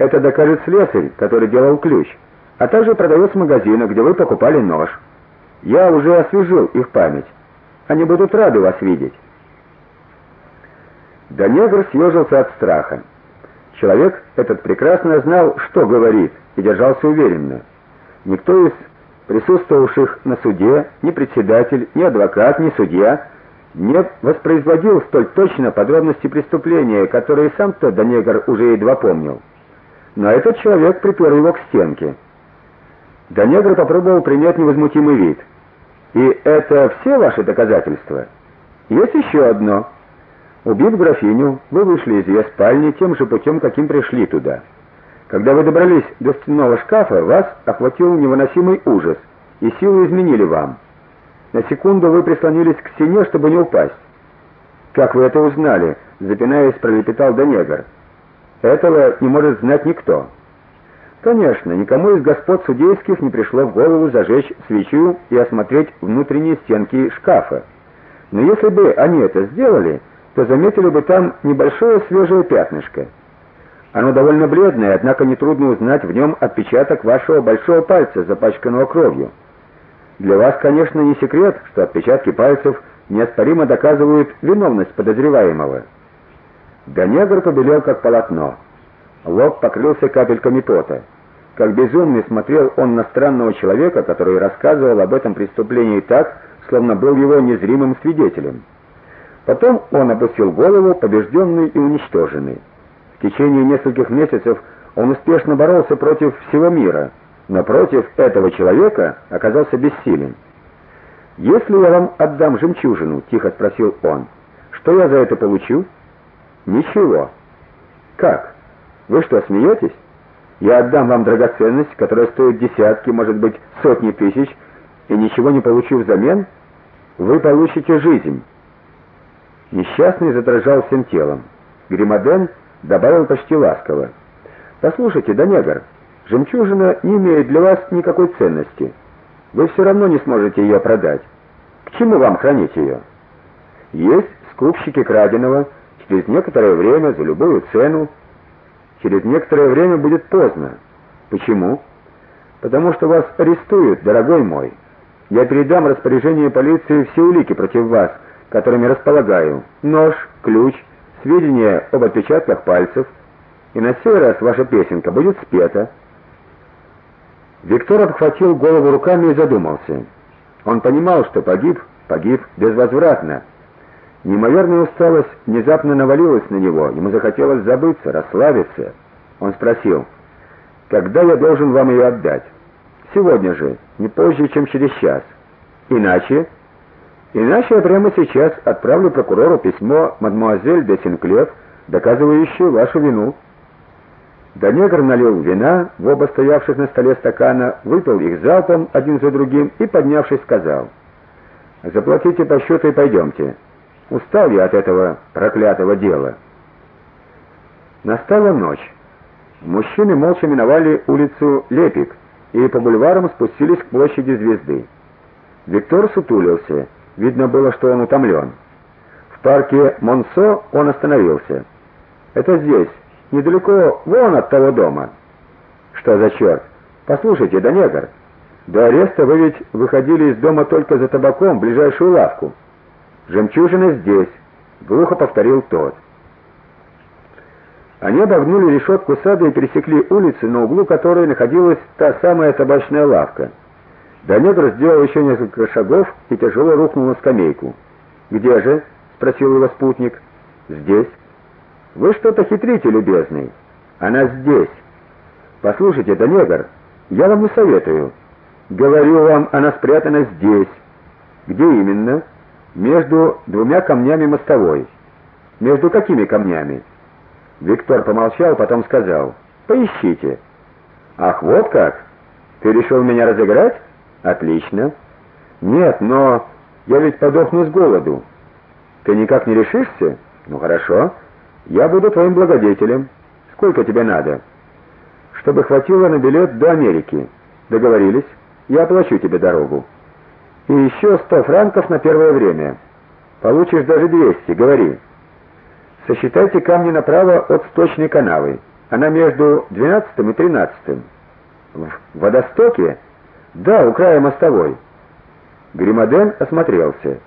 Это докажет слесарь, который делал ключ, а также продавец магазина, где вы покупали нож. Я уже освежил их память. Они будут рады вас видеть. Да съежился от страха. Человек этот прекрасно знал, что говорит, и держался уверенно. Никто из присутствовавших на суде, ни председатель, ни адвокат, ни судья не воспроизводил столь точно подробности преступления, которые сам-то Данегр уже едва помнил. Но этот человек припер его к стенке. Данегр попробовал принять невозмутимый вид. И это все ваши доказательства? Есть еще одно. Убив графиню, вы вышли из ее спальни тем же путем, каким пришли туда. Когда вы добрались до стенного шкафа, вас охватил невыносимый ужас, и силы изменили вам. На секунду вы прислонились к стене, чтобы не упасть. Как вы это узнали? запинаясь, пролепетал Данегар. Этого не может знать никто. Конечно, никому из господ судейских не пришло в голову зажечь свечу и осмотреть внутренние стенки шкафа. Но если бы они это сделали, то заметили бы там небольшое свежее пятнышко. Оно довольно бледное, однако нетрудно узнать в нем отпечаток вашего большого пальца, запачканного кровью. Для вас, конечно, не секрет, что отпечатки пальцев неоспоримо доказывают виновность подозреваемого. Ганегр побелел как полотно. Лоб покрылся капельками пота. Как безумный смотрел он на странного человека, который рассказывал об этом преступлении так, словно был его незримым свидетелем. Потом он опустил голову, побежденный и уничтоженный. В течение нескольких месяцев он успешно боролся против всего мира, но против этого человека оказался бессилен. "Если я вам отдам жемчужину?" тихо спросил он. "Что я за это получу?" "Ничего." "Как? Вы что, смеетесь? Я отдам вам драгоценность, которая стоит десятки, может быть, сотни тысяч, и ничего не получу взамен? Вы получите жизнь." Несчастный задрожал всем телом. Гримаден добавил почти ласково: "Послушайте, Данегар, жемчужина не имеет для вас никакой ценности. Вы все равно не сможете ее продать. К чему вам хранить ее? Есть скупщики краденого, через некоторое время за любую цену. Через некоторое время будет поздно. Почему? Потому что вас арестуют, дорогой мой. Я передам распоряжение полиции все улики против вас, которыми располагаю: нож, ключ, сведения об отпечатках пальцев, и на сей раз ваша песенка будет спета. Виктор обхватил голову руками и задумался. Он понимал, что погиб, погиб безвозвратно. Неимоверная усталость внезапно навалилась на него. Ему захотелось забыться, расслабиться. Он спросил: "Когда я должен вам ее отдать?" "Сегодня же, не позже, чем через час. Иначе Иначе я прямо сейчас отправлю прокурору письмо мадмуазель де Синклер, доказывающее вашу вину. Данегр налил вина в оба стоявших на столе стакана, выпил их залпом один за другим и, поднявшись, сказал: "Заплатите по счету и пойдемте. Устал я от этого проклятого дела". Настала ночь. Мужчины молча миновали улицу Лепик и по бульварам спустились к площади Звезды. Виктор сутулился. Видно было, что он утомлен. В парке Монсо он остановился. Это здесь, недалеко, вон от того дома. Что за черт? Послушайте, да негр. До ареста вы ведь выходили из дома только за табаком в ближайшую лавку. Жемчужина здесь, глухо повторил тот. Они обогнули решетку сада и пересекли улицу, на углу которой находилась та самая табачная лавка. Данегр сделал еще несколько шагов и тяжело рухнул на скамейку. "Где же?" спросил его спутник. "Здесь". "Вы что-то хитрите, любезный. Она здесь. Послушайте, Данегр, я вам не советую. Говорю вам, она спрятана здесь. Где именно? Между двумя камнями мостовой. Между какими камнями? Виктор помолчал, потом сказал: "Поищите". Ах, вот как. Ты решил меня разыграть? Отлично. Нет, но я ведь подохну с голоду. Ты никак не решишься? Ну хорошо. Я буду твоим благодетелем. Сколько тебе надо? Чтобы хватило на билет до Америки. Договорились? Я оплачу тебе дорогу. И еще сто франков на первое время. Получишь даже двести, говори. Сосчитайте камни направо от сточной канавы. Она между двенадцатым и тринадцатым. В водостоке? Да, у края мостовой. Гримаден осмотрелся.